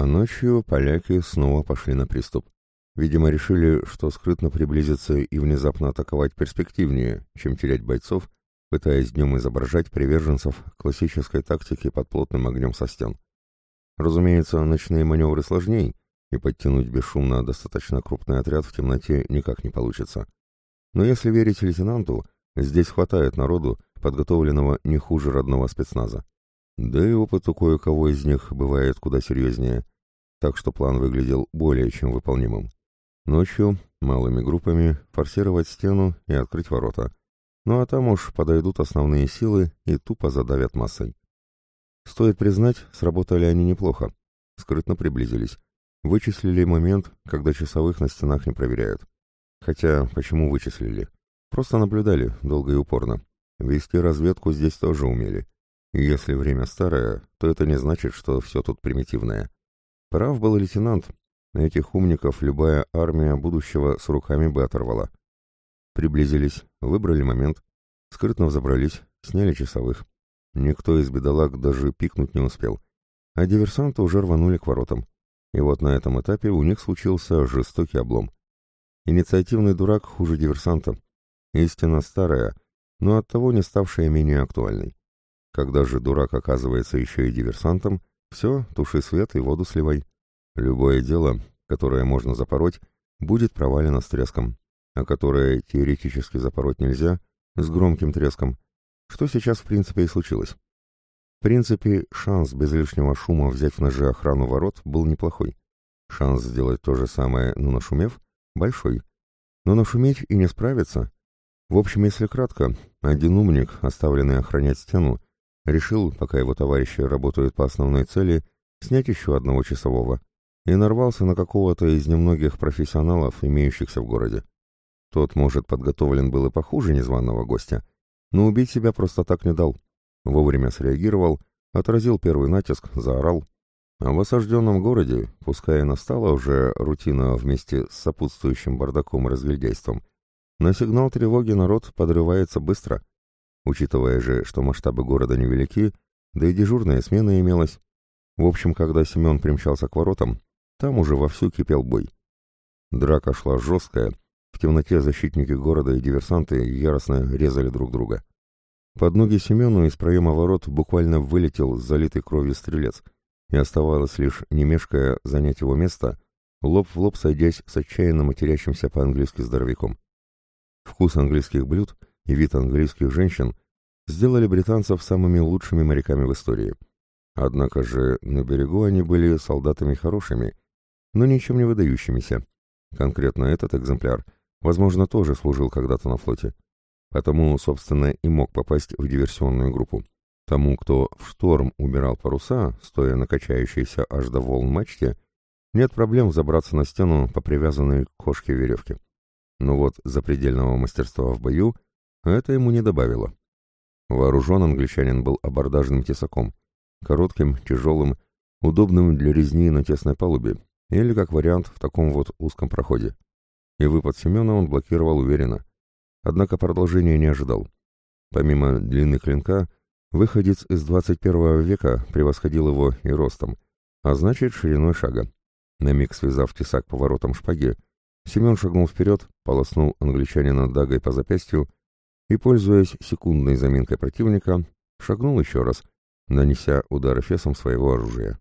А ночью поляки снова пошли на приступ. Видимо, решили, что скрытно приблизиться и внезапно атаковать перспективнее, чем терять бойцов, пытаясь днем изображать приверженцев классической тактики под плотным огнем со стен. Разумеется, ночные маневры сложнее, и подтянуть бесшумно достаточно крупный отряд в темноте никак не получится. Но если верить лейтенанту, здесь хватает народу, подготовленного не хуже родного спецназа. Да и опыт у кое-кого из них бывает куда серьезнее, так что план выглядел более чем выполнимым. Ночью, малыми группами, форсировать стену и открыть ворота. Ну а там уж подойдут основные силы и тупо задавят массой. Стоит признать, сработали они неплохо. Скрытно приблизились. Вычислили момент, когда часовых на стенах не проверяют. Хотя, почему вычислили? Просто наблюдали, долго и упорно. Вести разведку здесь тоже умели. И если время старое, то это не значит, что все тут примитивное. Прав был лейтенант. Этих умников любая армия будущего с руками бы оторвала. Приблизились, выбрали момент, скрытно взобрались, сняли часовых. Никто из бедолаг даже пикнуть не успел. А диверсанты уже рванули к воротам. И вот на этом этапе у них случился жестокий облом. Инициативный дурак хуже диверсанта. Истина старая, но оттого не ставшая менее актуальной. Когда же дурак оказывается еще и диверсантом, все, туши свет и воду сливай. Любое дело, которое можно запороть, будет провалено с треском, а которое теоретически запороть нельзя, с громким треском, что сейчас в принципе и случилось. В принципе, шанс без лишнего шума взять в ножи охрану ворот был неплохой. Шанс сделать то же самое, но нашумев, большой. Но нашуметь и не справиться. В общем, если кратко, один умник, оставленный охранять стену, решил, пока его товарищи работают по основной цели, снять еще одного часового, и нарвался на какого-то из немногих профессионалов, имеющихся в городе. Тот, может, подготовлен был и похуже незваного гостя, но убить себя просто так не дал. Вовремя среагировал, отразил первый натиск, заорал. А в осажденном городе, пускай и настала уже рутина вместе с сопутствующим бардаком и разгильдяйством, на сигнал тревоги народ подрывается быстро. Учитывая же, что масштабы города невелики, да и дежурная смена имелась. В общем, когда Семен примчался к воротам, там уже вовсю кипел бой. Драка шла жесткая, в темноте защитники города и диверсанты яростно резали друг друга. Под ноги Семену из проема ворот буквально вылетел залитый кровью стрелец, и оставалось лишь, не мешкая, занять его место, лоб в лоб сойдясь с отчаянно матерящимся по-английски здоровяком. Вкус английских блюд и вид английских женщин сделали британцев самыми лучшими моряками в истории. Однако же на берегу они были солдатами хорошими, но ничем не выдающимися. Конкретно этот экземпляр, возможно, тоже служил когда-то на флоте. Потому, собственно, и мог попасть в диверсионную группу. Тому, кто в шторм убирал паруса, стоя на качающейся аж до волн мачте, нет проблем взобраться на стену по привязанной к кошке веревке. Но вот запредельного мастерства в бою это ему не добавило. Вооружен англичанин был абордажным тесаком, коротким, тяжелым, удобным для резни на тесной палубе, или, как вариант, в таком вот узком проходе. И выпад Семена он блокировал уверенно, однако продолжения не ожидал. Помимо длины клинка, выходец из 21 века превосходил его и ростом, а значит шириной шага. На миг связав тесак поворотом шпаги, Семен шагнул вперед, полоснул англичанина дагой по запястью и, пользуясь секундной заминкой противника, шагнул еще раз, нанеся удар эфесом своего оружия.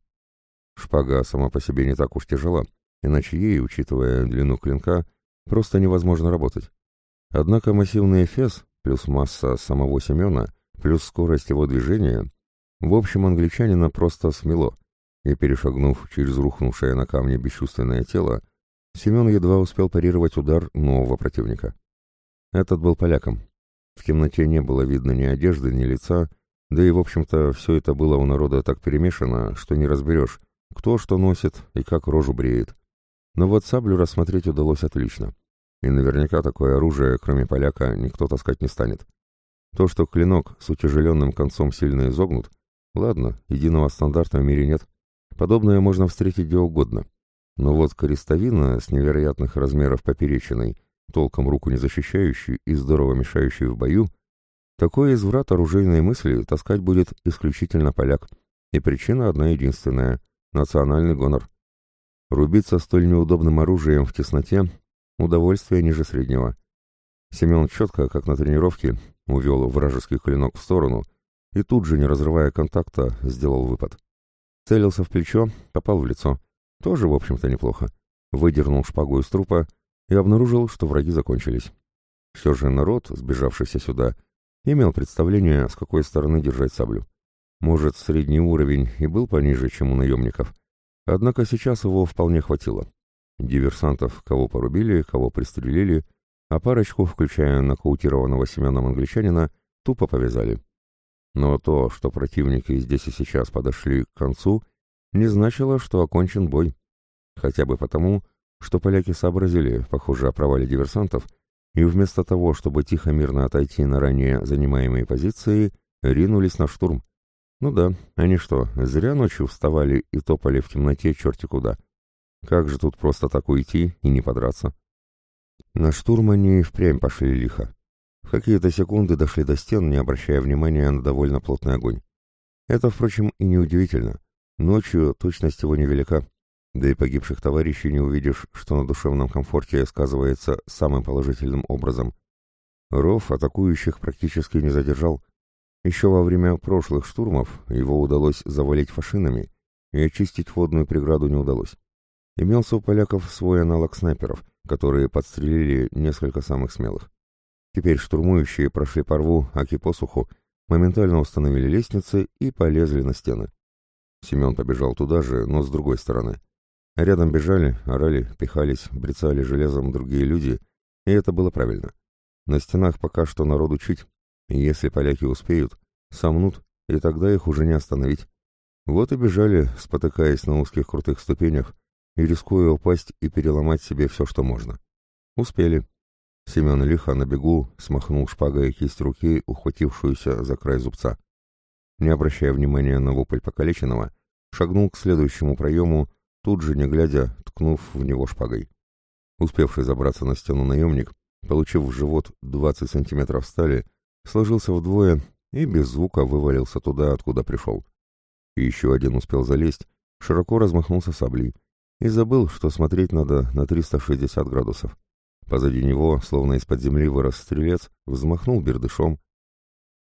Шпага сама по себе не так уж тяжела, иначе ей, учитывая длину клинка, просто невозможно работать. Однако массивный эфес плюс масса самого Семена плюс скорость его движения, в общем, англичанина просто смело, и, перешагнув через рухнувшее на камне бесчувственное тело, Семен едва успел парировать удар нового противника. Этот был поляком. В темноте не было видно ни одежды, ни лица, да и, в общем-то, все это было у народа так перемешано, что не разберешь, кто что носит и как рожу бреет. Но вот саблю рассмотреть удалось отлично. И наверняка такое оружие, кроме поляка, никто таскать не станет. То, что клинок с утяжеленным концом сильно изогнут, ладно, единого стандарта в мире нет. Подобное можно встретить где угодно. Но вот крестовина с невероятных размеров поперечиной, толком руку не защищающей и здорово мешающей в бою, такой изврат оружейной мысли таскать будет исключительно поляк. И причина одна единственная национальный гонор. Рубиться столь неудобным оружием в тесноте — удовольствие ниже среднего. Семен четко, как на тренировке, увел вражеский клинок в сторону и тут же, не разрывая контакта, сделал выпад. Целился в плечо, попал в лицо. Тоже, в общем-то, неплохо. Выдернул шпагу из трупа и обнаружил, что враги закончились. Все же народ, сбежавшийся сюда, имел представление, с какой стороны держать саблю. Может, средний уровень и был пониже, чем у наемников, однако сейчас его вполне хватило. Диверсантов, кого порубили, кого пристрелили, а парочку, включая нокаутированного Семеном англичанина, тупо повязали. Но то, что противники здесь и сейчас подошли к концу, не значило, что окончен бой. Хотя бы потому, что поляки сообразили, похоже, о провале диверсантов, и вместо того, чтобы тихо-мирно отойти на ранее занимаемые позиции, ринулись на штурм. Ну да, они что, зря ночью вставали и топали в темноте черти куда. Как же тут просто так уйти и не подраться? На штурм они впрямь пошли лихо. В какие-то секунды дошли до стен, не обращая внимания на довольно плотный огонь. Это, впрочем, и неудивительно. Ночью точность его невелика, да и погибших товарищей не увидишь, что на душевном комфорте сказывается самым положительным образом. Ров атакующих практически не задержал. Еще во время прошлых штурмов его удалось завалить фашинами, и очистить водную преграду не удалось. Имелся у поляков свой аналог снайперов, которые подстрелили несколько самых смелых. Теперь штурмующие прошли по рву, аки посуху, моментально установили лестницы и полезли на стены. Семен побежал туда же, но с другой стороны. Рядом бежали, орали, пихались, брецали железом другие люди, и это было правильно. На стенах пока что народ учить, и если поляки успеют, сомнут, и тогда их уже не остановить. Вот и бежали, спотыкаясь на узких крутых ступенях, и рискуя упасть и переломать себе все, что можно. Успели. Семен лихо на бегу смахнул шпагой кисть руки, ухватившуюся за край зубца. Не обращая внимания на вопль покалеченного, шагнул к следующему проему, тут же, не глядя, ткнув в него шпагой. Успевший забраться на стену наемник, получив в живот 20 сантиметров стали, сложился вдвое и без звука вывалился туда, откуда пришел. И еще один успел залезть, широко размахнулся саблей и забыл, что смотреть надо на 360 градусов. Позади него, словно из-под земли вырос стрелец, взмахнул бердышом.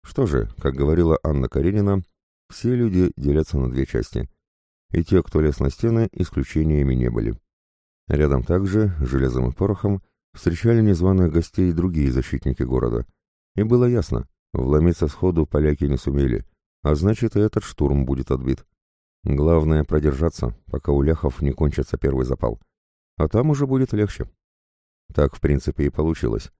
Что же, как говорила Анна Каренина, все люди делятся на две части — и те, кто лез на стены, исключениями не были. Рядом также, железом и порохом, встречали незваных гостей другие защитники города. И было ясно, вломиться сходу поляки не сумели, а значит и этот штурм будет отбит. Главное продержаться, пока у ляхов не кончится первый запал. А там уже будет легче. Так, в принципе, и получилось.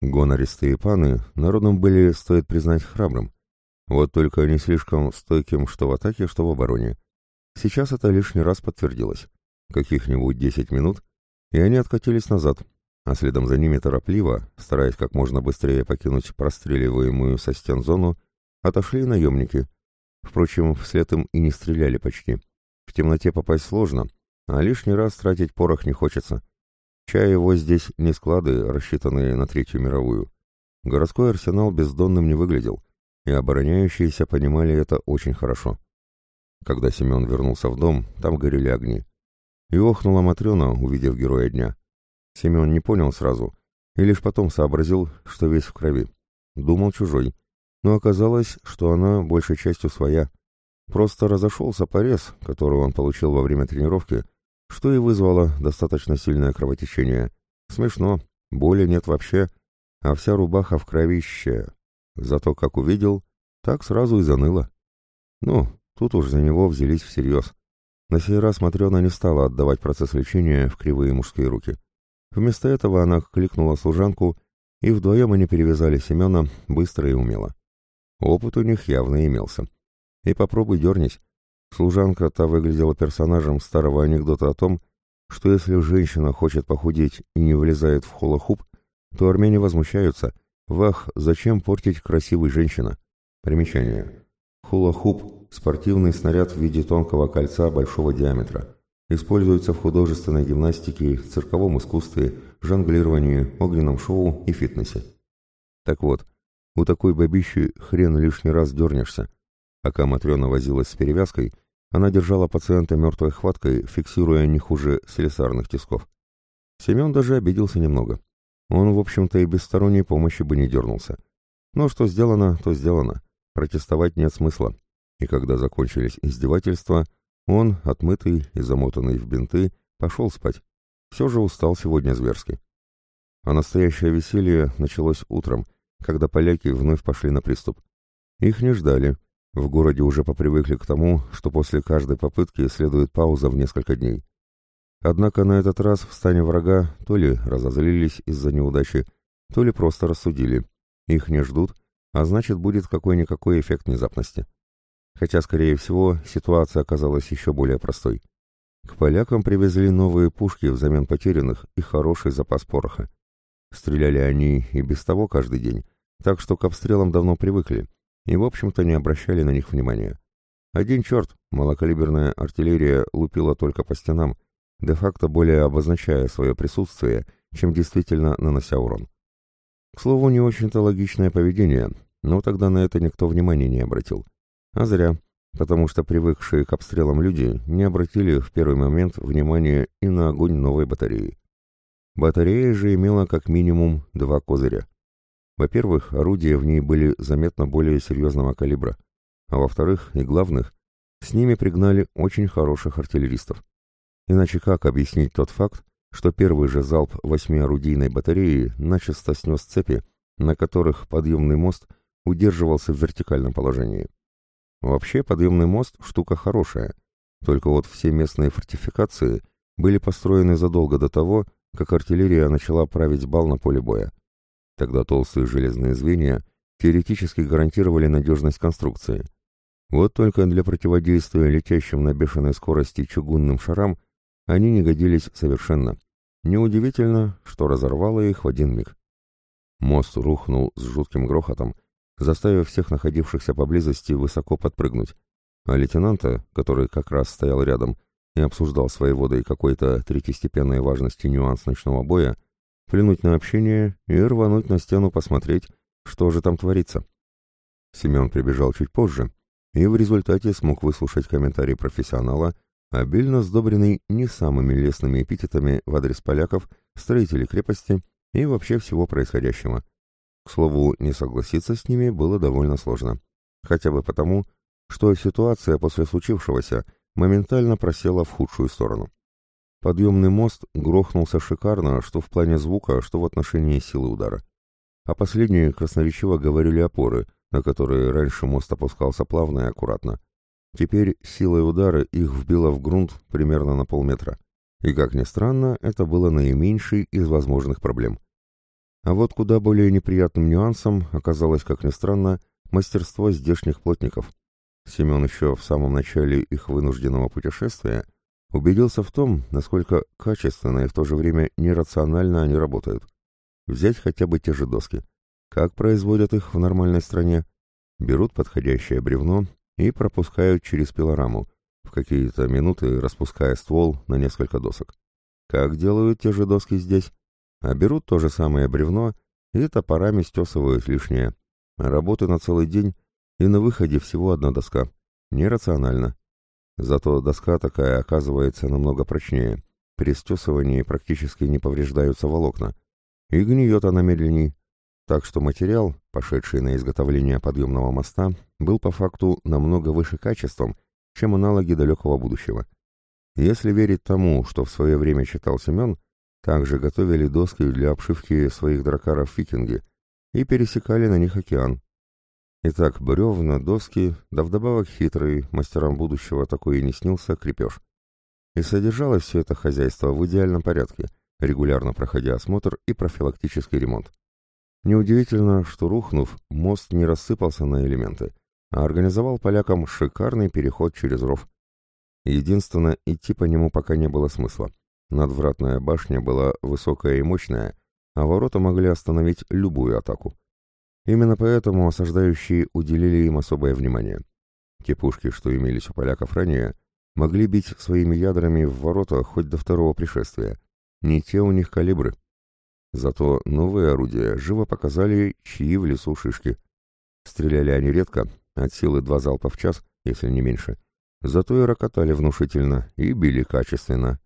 Гонористые паны народом были, стоит признать, храбрым. Вот только не слишком стойким что в атаке, что в обороне. Сейчас это лишний раз подтвердилось. Каких-нибудь десять минут, и они откатились назад, а следом за ними торопливо, стараясь как можно быстрее покинуть простреливаемую со стен зону, отошли наемники. Впрочем, вслед им и не стреляли почти. В темноте попасть сложно, а лишний раз тратить порох не хочется. Чай его здесь не склады, рассчитанные на Третью мировую. Городской арсенал бездонным не выглядел, и обороняющиеся понимали это очень хорошо. Когда Семен вернулся в дом, там горели огни. И охнула Матрена, увидев героя дня. Семен не понял сразу, и лишь потом сообразил, что весь в крови. Думал чужой, но оказалось, что она большей частью своя. Просто разошелся порез, который он получил во время тренировки, что и вызвало достаточно сильное кровотечение. Смешно, боли нет вообще, а вся рубаха в кровище. Зато как увидел, так сразу и заныло. Ну, Тут уж за него взялись всерьез. На сей раз Матрена не стала отдавать процесс лечения в кривые мужские руки. Вместо этого она кликнула служанку, и вдвоем они перевязали Семена быстро и умело. Опыт у них явно имелся. И попробуй дернись. Служанка та выглядела персонажем старого анекдота о том, что если женщина хочет похудеть и не влезает в холохуп, то армяне возмущаются. Вах, зачем портить красивой женщина? Примечание. Хула-хуп спортивный снаряд в виде тонкого кольца большого диаметра. Используется в художественной гимнастике, цирковом искусстве, жонглировании, огненном шоу и фитнесе. Так вот, у такой бабищи хрен лишний раз дернешься. Пока Матрена возилась с перевязкой, Она держала пациента мертвой хваткой, фиксируя не хуже слесарных тисков. Семен даже обиделся немного. Он, в общем-то, и без сторонней помощи бы не дернулся. Но что сделано, то сделано. Протестовать нет смысла. И когда закончились издевательства, он, отмытый и замотанный в бинты, пошел спать. Все же устал сегодня зверски. А настоящее веселье началось утром, когда поляки вновь пошли на приступ. Их не ждали. В городе уже попривыкли к тому, что после каждой попытки следует пауза в несколько дней. Однако на этот раз в стане врага то ли разозлились из-за неудачи, то ли просто рассудили. Их не ждут, а значит будет какой-никакой эффект внезапности. Хотя, скорее всего, ситуация оказалась еще более простой. К полякам привезли новые пушки взамен потерянных и хороший запас пороха. Стреляли они и без того каждый день, так что к обстрелам давно привыкли и, в общем-то, не обращали на них внимания. Один черт, малокалиберная артиллерия лупила только по стенам, де-факто более обозначая свое присутствие, чем действительно нанося урон. К слову, не очень-то логичное поведение, но тогда на это никто внимания не обратил. А зря, потому что привыкшие к обстрелам люди не обратили в первый момент внимания и на огонь новой батареи. Батарея же имела как минимум два козыря. Во-первых, орудия в ней были заметно более серьезного калибра, а во-вторых, и главных, с ними пригнали очень хороших артиллеристов. Иначе как объяснить тот факт, что первый же залп восьмиорудийной батареи начисто снес цепи, на которых подъемный мост удерживался в вертикальном положении? Вообще подъемный мост – штука хорошая, только вот все местные фортификации были построены задолго до того, как артиллерия начала править бал на поле боя. Тогда толстые железные звенья теоретически гарантировали надежность конструкции. Вот только для противодействия летящим на бешеной скорости чугунным шарам они не годились совершенно. Неудивительно, что разорвало их в один миг. Мост рухнул с жутким грохотом, заставив всех находившихся поблизости высоко подпрыгнуть, а лейтенанта, который как раз стоял рядом и обсуждал своей водой какой-то третьестепенной важности нюанс ночного боя, плюнуть на общение и рвануть на стену посмотреть, что же там творится. Семен прибежал чуть позже и в результате смог выслушать комментарий профессионала обильно сдобренный не самыми лестными эпитетами в адрес поляков, строителей крепости и вообще всего происходящего. К слову, не согласиться с ними было довольно сложно. Хотя бы потому, что ситуация после случившегося моментально просела в худшую сторону. Подъемный мост грохнулся шикарно, что в плане звука, что в отношении силы удара. А последние красноречиво говорили опоры, на которые раньше мост опускался плавно и аккуратно. Теперь силой удара их вбило в грунт примерно на полметра. И, как ни странно, это было наименьшей из возможных проблем. А вот куда более неприятным нюансом оказалось, как ни странно, мастерство здешних плотников. Семен еще в самом начале их вынужденного путешествия убедился в том, насколько качественно и в то же время нерационально они работают. Взять хотя бы те же доски. Как производят их в нормальной стране? Берут подходящее бревно и пропускают через пилораму, в какие-то минуты распуская ствол на несколько досок. Как делают те же доски здесь? А берут то же самое бревно и топорами стесывают лишнее. Работы на целый день, и на выходе всего одна доска. Нерационально. Зато доска такая оказывается намного прочнее. При стесывании практически не повреждаются волокна. И гниет она медленней. Так что материал, пошедший на изготовление подъемного моста, был по факту намного выше качеством, чем аналоги далекого будущего. Если верить тому, что в свое время читал Семен, также готовили доски для обшивки своих дракаров викинги и пересекали на них океан. Итак, бревна, доски, да вдобавок хитрый, мастерам будущего такой и не снился, крепеж. И содержалось все это хозяйство в идеальном порядке, регулярно проходя осмотр и профилактический ремонт. Неудивительно, что рухнув, мост не рассыпался на элементы, а организовал полякам шикарный переход через ров. Единственное, идти по нему пока не было смысла. Надвратная башня была высокая и мощная, а ворота могли остановить любую атаку. Именно поэтому осаждающие уделили им особое внимание. Те пушки, что имелись у поляков ранее, могли бить своими ядрами в ворота хоть до второго пришествия. Не те у них калибры. Зато новые орудия живо показали, чьи в лесу шишки. Стреляли они редко, от силы два залпа в час, если не меньше, зато и рокотали внушительно, и били качественно.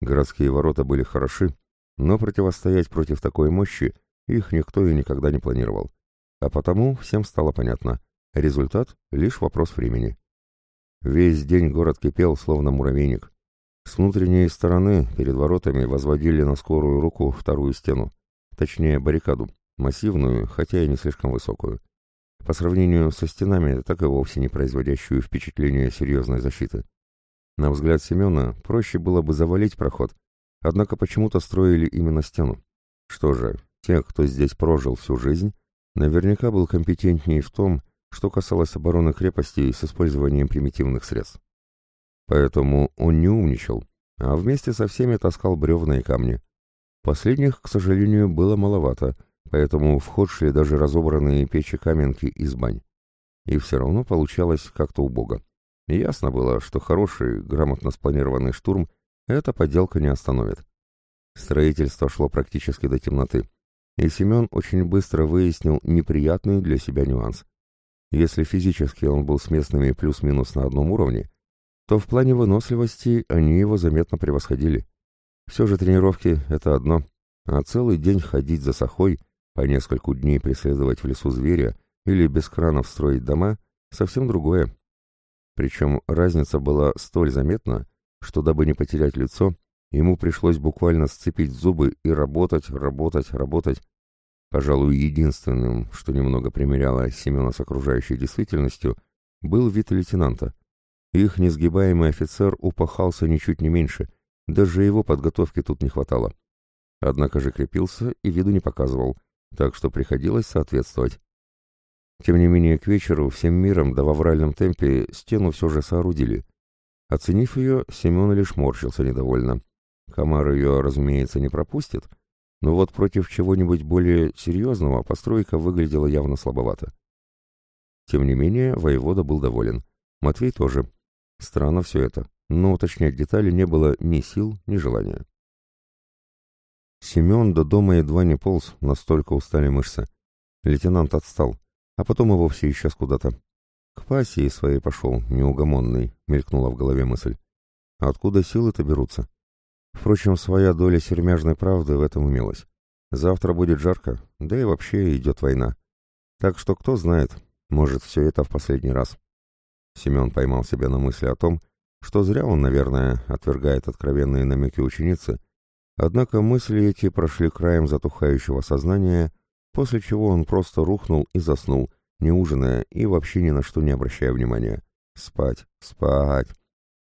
Городские ворота были хороши, но противостоять против такой мощи их никто и никогда не планировал. А потому всем стало понятно. Результат — лишь вопрос времени. Весь день город кипел, словно муравейник. С внутренней стороны перед воротами возводили на скорую руку вторую стену, точнее баррикаду, массивную, хотя и не слишком высокую. По сравнению со стенами, так и вовсе не производящую впечатление серьезной защиты. На взгляд Семена проще было бы завалить проход, однако почему-то строили именно стену. Что же, те, кто здесь прожил всю жизнь, наверняка был компетентнее в том, что касалось обороны крепости с использованием примитивных средств. Поэтому он не умничал, а вместе со всеми таскал бревна и камни. Последних, к сожалению, было маловато, поэтому в ход шли даже разобранные печи-каменки из бань. И все равно получалось как-то убого. Ясно было, что хороший, грамотно спланированный штурм эта подделка не остановит. Строительство шло практически до темноты, и Семен очень быстро выяснил неприятный для себя нюанс. Если физически он был с местными плюс-минус на одном уровне, то в плане выносливости они его заметно превосходили. Все же тренировки — это одно, а целый день ходить за сахой, по нескольку дней преследовать в лесу зверя или без кранов строить дома — совсем другое. Причем разница была столь заметна, что дабы не потерять лицо, ему пришлось буквально сцепить зубы и работать, работать, работать, Пожалуй, единственным, что немного примеряло Семена с окружающей действительностью, был вид лейтенанта. Их несгибаемый офицер упахался ничуть не меньше, даже его подготовки тут не хватало. Однако же крепился и виду не показывал, так что приходилось соответствовать. Тем не менее, к вечеру всем миром да в авральном темпе стену все же соорудили. Оценив ее, Семен лишь морщился недовольно. Комар ее, разумеется, не пропустит — но вот против чего-нибудь более серьезного постройка выглядела явно слабовато. Тем не менее, воевода был доволен. Матвей тоже. Странно все это, но уточнять детали не было ни сил, ни желания. Семен до дома едва не полз, настолько устали мышцы. Лейтенант отстал, а потом и вовсе исчез куда-то. К пассии своей пошел, неугомонный, мелькнула в голове мысль. откуда силы-то берутся? Впрочем, своя доля сермяжной правды в этом имелась. Завтра будет жарко, да и вообще идет война. Так что кто знает, может, все это в последний раз. Семен поймал себя на мысли о том, что зря он, наверное, отвергает откровенные намеки ученицы, однако мысли эти прошли краем затухающего сознания, после чего он просто рухнул и заснул, не ужиная и вообще ни на что не обращая внимания. Спать, спать.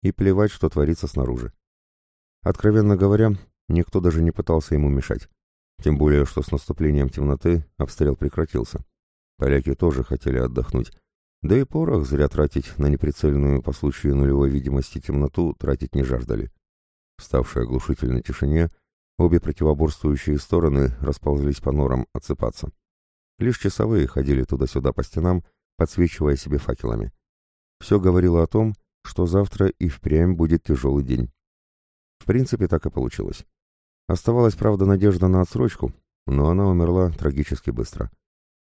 И плевать, что творится снаружи. Откровенно говоря, никто даже не пытался ему мешать. Тем более, что с наступлением темноты обстрел прекратился. Поляки тоже хотели отдохнуть. Да и порох зря тратить на неприцельную по случаю нулевой видимости темноту тратить не жаждали. В ставшей оглушительной тишине обе противоборствующие стороны расползлись по норам отсыпаться. Лишь часовые ходили туда-сюда по стенам, подсвечивая себе факелами. Все говорило о том, что завтра и впрямь будет тяжелый день. В принципе, так и получилось. Оставалась, правда, надежда на отсрочку, но она умерла трагически быстро.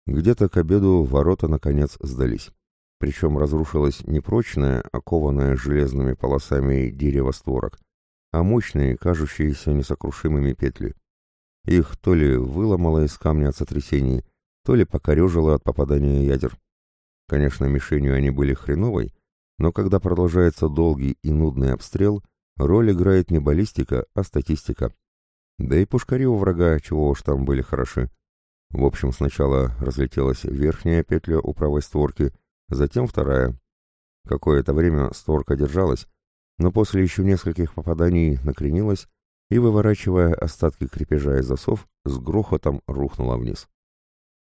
Где-то к обеду ворота, наконец, сдались. Причем разрушилось не прочное, окованное железными полосами дерево створок, а мощные, кажущиеся несокрушимыми петли. Их то ли выломало из камня от сотрясений, то ли покорежило от попадания ядер. Конечно, мишенью они были хреновой, но когда продолжается долгий и нудный обстрел — Роль играет не баллистика, а статистика. Да и пушкари у врага, чего уж там были хороши. В общем, сначала разлетелась верхняя петля у правой створки, затем вторая. Какое-то время створка держалась, но после еще нескольких попаданий накренилась и, выворачивая остатки крепежа и засов, с грохотом рухнула вниз.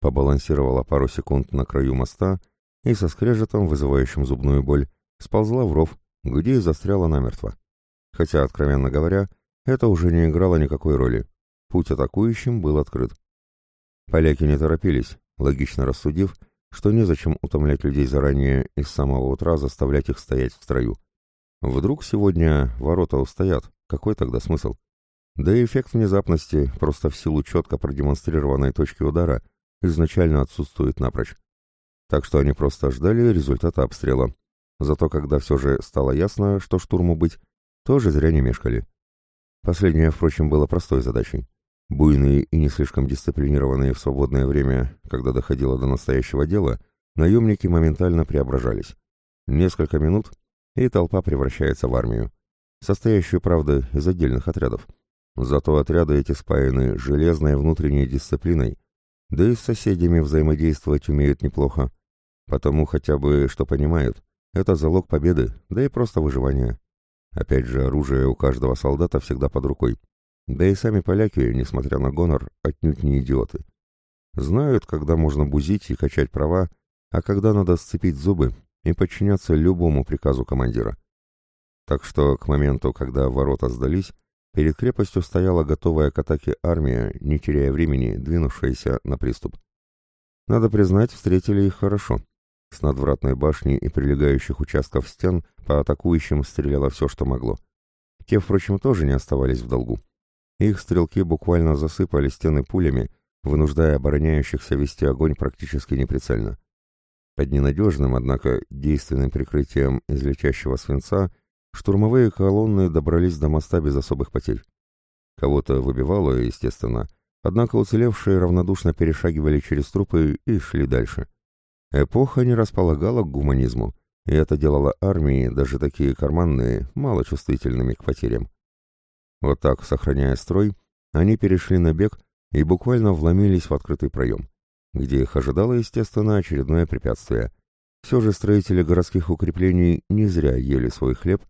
Побалансировала пару секунд на краю моста и со скрежетом, вызывающим зубную боль, сползла в ров, где и застряла намертво. Хотя, откровенно говоря, это уже не играло никакой роли. Путь атакующим был открыт. Поляки не торопились, логично рассудив, что незачем утомлять людей заранее и с самого утра заставлять их стоять в строю. Вдруг сегодня ворота устоят, какой тогда смысл? Да и эффект внезапности, просто в силу четко продемонстрированной точки удара, изначально отсутствует напрочь. Так что они просто ждали результата обстрела. Зато когда все же стало ясно, что штурму быть, тоже зря не мешкали. Последнее, впрочем, было простой задачей. Буйные и не слишком дисциплинированные в свободное время, когда доходило до настоящего дела, наемники моментально преображались. Несколько минут, и толпа превращается в армию, состоящую, правда, из отдельных отрядов. Зато отряды эти спаяны железной внутренней дисциплиной, да и с соседями взаимодействовать умеют неплохо. Потому хотя бы, что понимают, это залог победы, да и просто выживания. Опять же, оружие у каждого солдата всегда под рукой. Да и сами поляки, несмотря на гонор, отнюдь не идиоты. Знают, когда можно бузить и качать права, а когда надо сцепить зубы и подчиняться любому приказу командира. Так что к моменту, когда ворота сдались, перед крепостью стояла готовая к атаке армия, не теряя времени, двинувшаяся на приступ. Надо признать, встретили их хорошо. С надвратной башни и прилегающих участков стен по атакующим стреляло все, что могло. Те, впрочем, тоже не оставались в долгу. Их стрелки буквально засыпали стены пулями, вынуждая обороняющихся вести огонь практически неприцельно. Под ненадежным, однако, действенным прикрытием из летящего свинца штурмовые колонны добрались до моста без особых потерь. Кого-то выбивало, естественно, однако уцелевшие равнодушно перешагивали через трупы и шли дальше. Эпоха не располагала к гуманизму, и это делало армии, даже такие карманные, малочувствительными к потерям. Вот так, сохраняя строй, они перешли на бег и буквально вломились в открытый проем, где их ожидало, естественно, очередное препятствие. Все же строители городских укреплений не зря ели свой хлеб,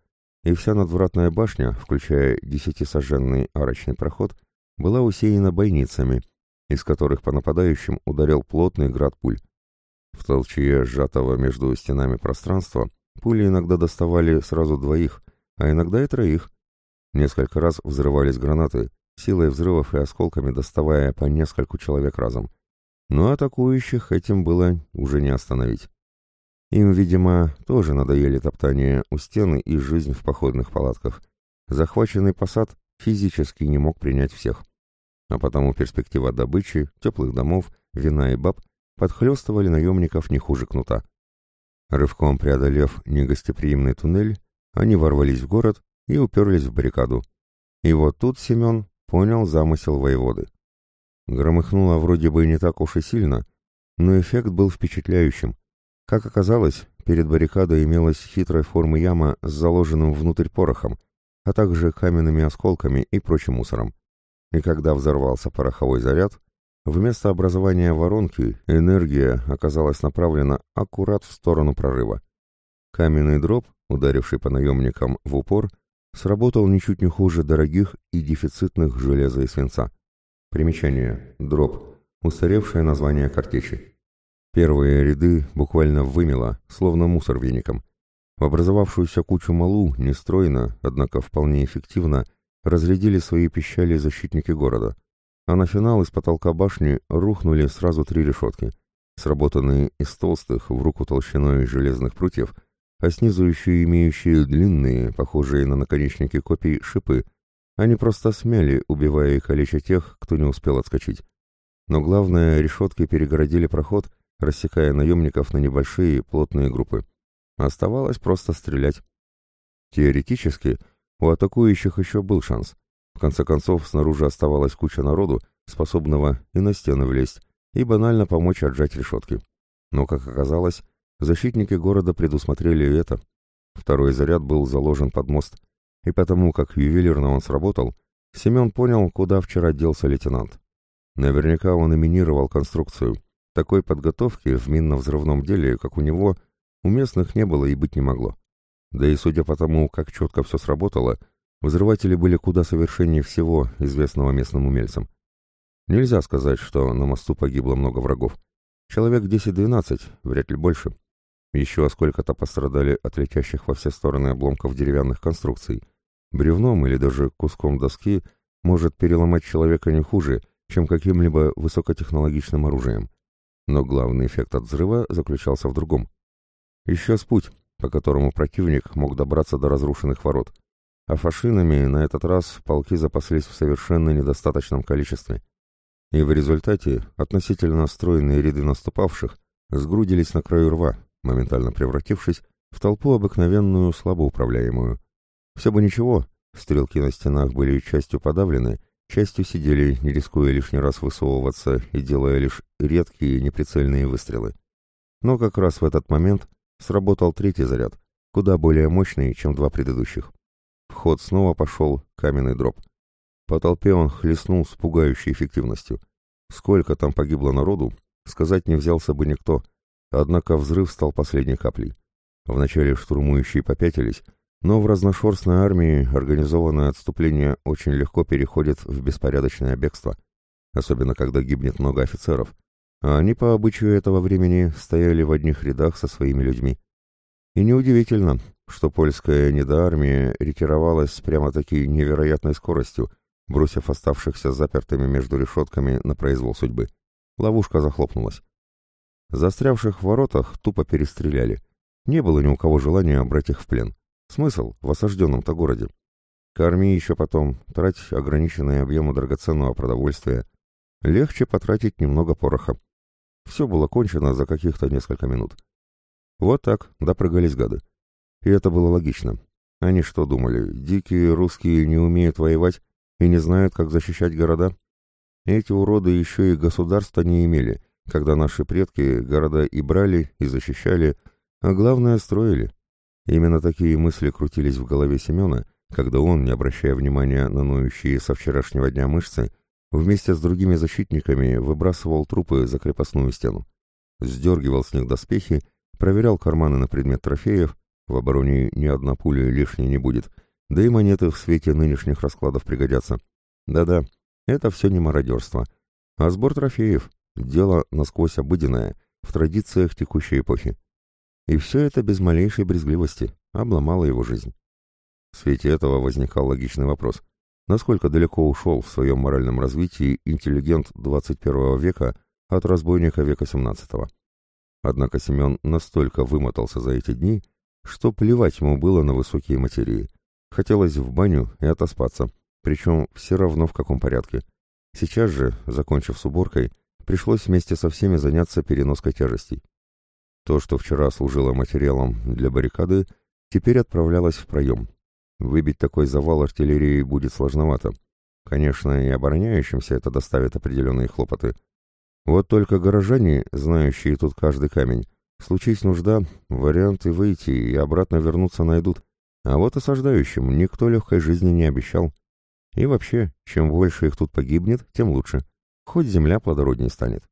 и вся надвратная башня, включая десятисожженный арочный проход, была усеяна бойницами, из которых по нападающим ударил плотный град пуль. В толчье сжатого между стенами пространства пули иногда доставали сразу двоих, а иногда и троих. Несколько раз взрывались гранаты, силой взрывов и осколками доставая по нескольку человек разом. Но атакующих этим было уже не остановить. Им, видимо, тоже надоели топтание у стены и жизнь в походных палатках. Захваченный посад физически не мог принять всех. А потому перспектива добычи, теплых домов, вина и баб подхлестывали наемников не хуже кнута. Рывком преодолев негостеприимный туннель, они ворвались в город и уперлись в баррикаду. И вот тут Семен понял замысел воеводы. Громыхнуло вроде бы не так уж и сильно, но эффект был впечатляющим. Как оказалось, перед баррикадой имелась хитрой формы яма с заложенным внутрь порохом, а также каменными осколками и прочим мусором. И когда взорвался пороховой заряд, Вместо образования воронки энергия оказалась направлена аккурат в сторону прорыва. Каменный дроп, ударивший по наемникам в упор, сработал ничуть не хуже дорогих и дефицитных железа и свинца. Примечание. Дроп. Устаревшее название картечи. Первые ряды буквально вымело, словно мусор веником. В образовавшуюся кучу малу нестройно, однако вполне эффективно, разрядили свои пищали защитники города — а на финал из потолка башни рухнули сразу три решетки, сработанные из толстых в руку толщиной железных прутьев, а снизу еще имеющие длинные, похожие на наконечники копий, шипы. Они просто смяли, убивая и калеча тех, кто не успел отскочить. Но главное, решетки перегородили проход, рассекая наемников на небольшие плотные группы. Оставалось просто стрелять. Теоретически, у атакующих еще был шанс. В конце концов, снаружи оставалась куча народу, способного и на стены влезть, и банально помочь отжать решетки. Но, как оказалось, защитники города предусмотрели это. Второй заряд был заложен под мост, и потому, как ювелирно он сработал, Семен понял, куда вчера делся лейтенант. Наверняка он и конструкцию. Такой подготовки в минно-взрывном деле, как у него, у местных не было и быть не могло. Да и судя по тому, как четко все сработало, Взрыватели были куда совершеннее всего, известного местным умельцам. Нельзя сказать, что на мосту погибло много врагов. Человек 10-12, вряд ли больше. Еще сколько-то пострадали от летящих во все стороны обломков деревянных конструкций. Бревном или даже куском доски может переломать человека не хуже, чем каким-либо высокотехнологичным оружием. Но главный эффект от взрыва заключался в другом. Исчез путь, по которому противник мог добраться до разрушенных ворот а фашинами на этот раз полки запаслись в совершенно недостаточном количестве. И в результате относительно стройные ряды наступавших сгрудились на краю рва, моментально превратившись в толпу обыкновенную, слабо управляемую. Все бы ничего, стрелки на стенах были частью подавлены, частью сидели, не рискуя лишний раз высовываться и делая лишь редкие неприцельные выстрелы. Но как раз в этот момент сработал третий заряд, куда более мощный, чем два предыдущих. В ход снова пошел каменный дроп. По толпе он хлестнул с пугающей эффективностью. Сколько там погибло народу, сказать не взялся бы никто, однако взрыв стал последней каплей. Вначале штурмующие попятились, но в разношерстной армии организованное отступление очень легко переходит в беспорядочное бегство, особенно когда гибнет много офицеров, а они по обычаю этого времени стояли в одних рядах со своими людьми. И неудивительно, что польская недоармия ретировалась с прямо-таки невероятной скоростью, бросив оставшихся запертыми между решетками на произвол судьбы. Ловушка захлопнулась. Застрявших в воротах тупо перестреляли. Не было ни у кого желания брать их в плен. Смысл в осажденном-то городе? Корми еще потом, трать ограниченные объемы драгоценного продовольствия. Легче потратить немного пороха. Все было кончено за каких-то несколько минут. Вот так, допрыгались гады. И это было логично. Они что думали, дикие русские не умеют воевать и не знают, как защищать города? Эти уроды еще и государства не имели, когда наши предки города и брали, и защищали, а главное строили. Именно такие мысли крутились в голове Семена, когда он, не обращая внимания на ноющие со вчерашнего дня мышцы, вместе с другими защитниками выбрасывал трупы за крепостную стену. Сдергивал с них доспехи, проверял карманы на предмет трофеев, в обороне ни одна пуля лишней не будет, да и монеты в свете нынешних раскладов пригодятся. Да-да, это все не мародерство, а сбор трофеев, дело насквозь обыденное, в традициях текущей эпохи. И все это без малейшей брезгливости обломало его жизнь. В свете этого возникал логичный вопрос. Насколько далеко ушел в своем моральном развитии интеллигент 21 века от разбойника века 17 -го? Однако Семен настолько вымотался за эти дни, что плевать ему было на высокие материи. Хотелось в баню и отоспаться, причем все равно в каком порядке. Сейчас же, закончив с уборкой, пришлось вместе со всеми заняться переноской тяжестей. То, что вчера служило материалом для баррикады, теперь отправлялось в проем. Выбить такой завал артиллерии будет сложновато. Конечно, и обороняющимся это доставит определенные хлопоты. Вот только горожане, знающие тут каждый камень, случись нужда, варианты выйти и обратно вернуться найдут. А вот осаждающим никто легкой жизни не обещал. И вообще, чем больше их тут погибнет, тем лучше. Хоть земля плодороднее станет.